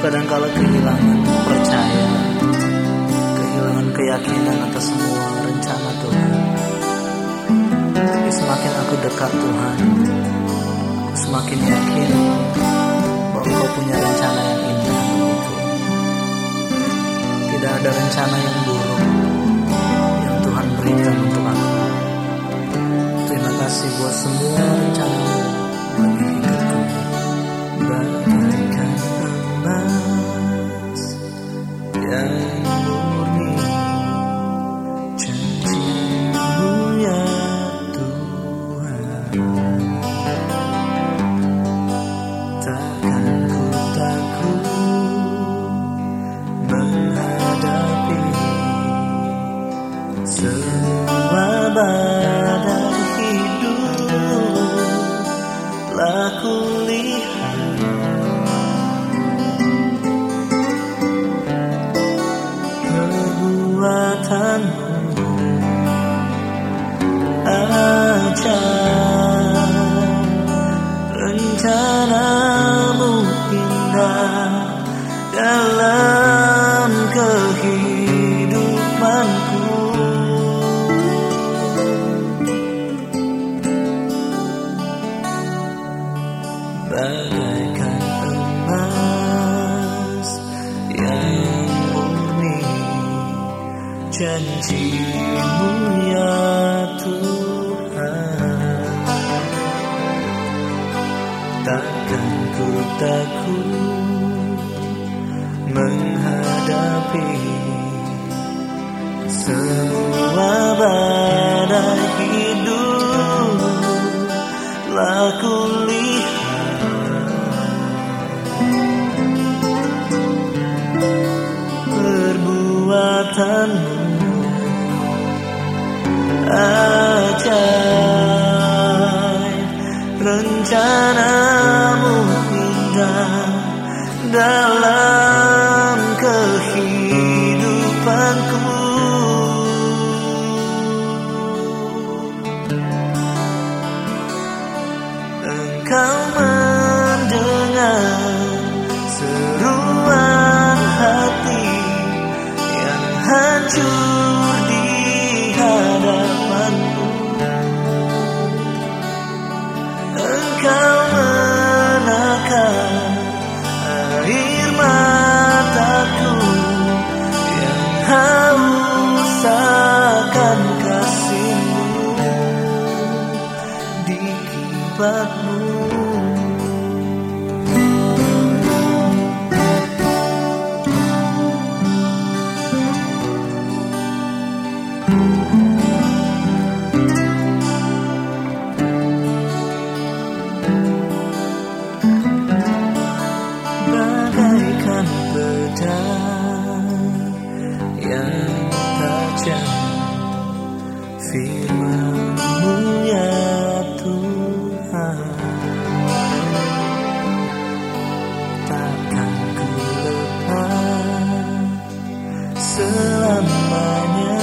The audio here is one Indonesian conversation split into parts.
kadangkala kehilangan percaya, kehilangan keyakinan atas semua rencana Tuhan. Tapi semakin aku dekat Tuhan, aku semakin yakin bahwa Kau punya rencana yang indah bagiku. Tidak ada rencana yang buruk yang Tuhan berikan untuk aku. Terima kasih buat semua bagaikan emas yang murni janjimu ya Tuhan. Takkan ku takut menghadapi semua badai hidup. Telah perbuatanmu ajaib rencanamu indah dalam hancur pedang yang tajam firman-Mu. Ya Tuhan takkan ku lepas selamanya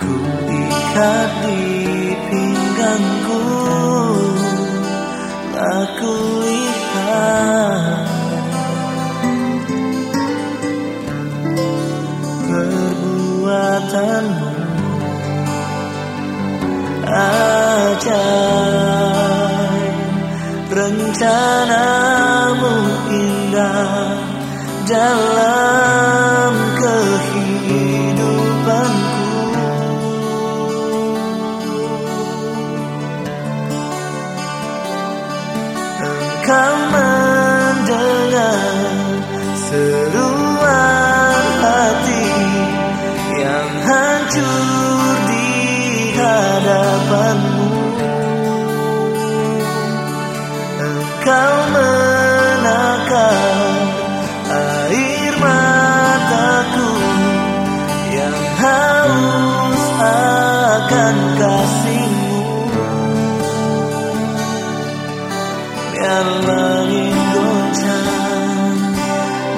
ku ikat di pinggangku. Aku ajaib rencanamu indah dalam kehidupanku Engkau mendengar seruan hati yang hancur di hadapanmu.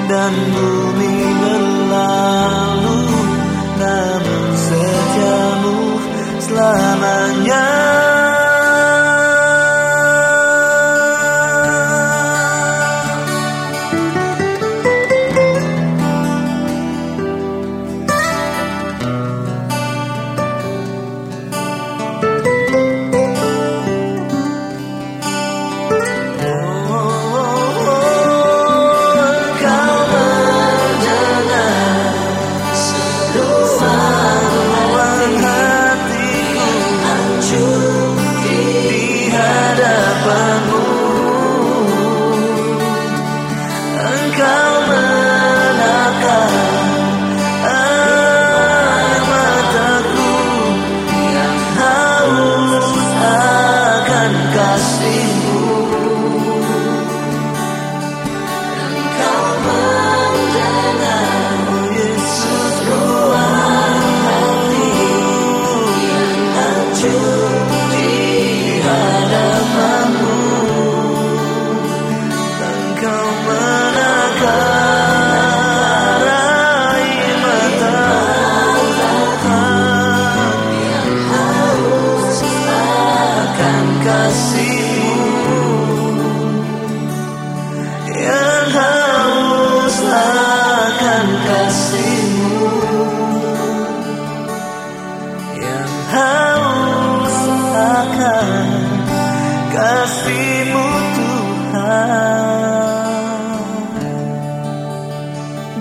Dan bumi berlalu Namun setiamu selamanya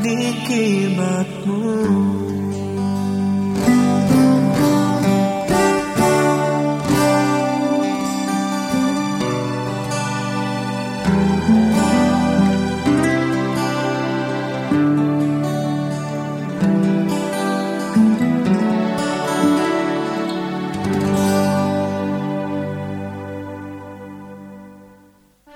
dikibat mo.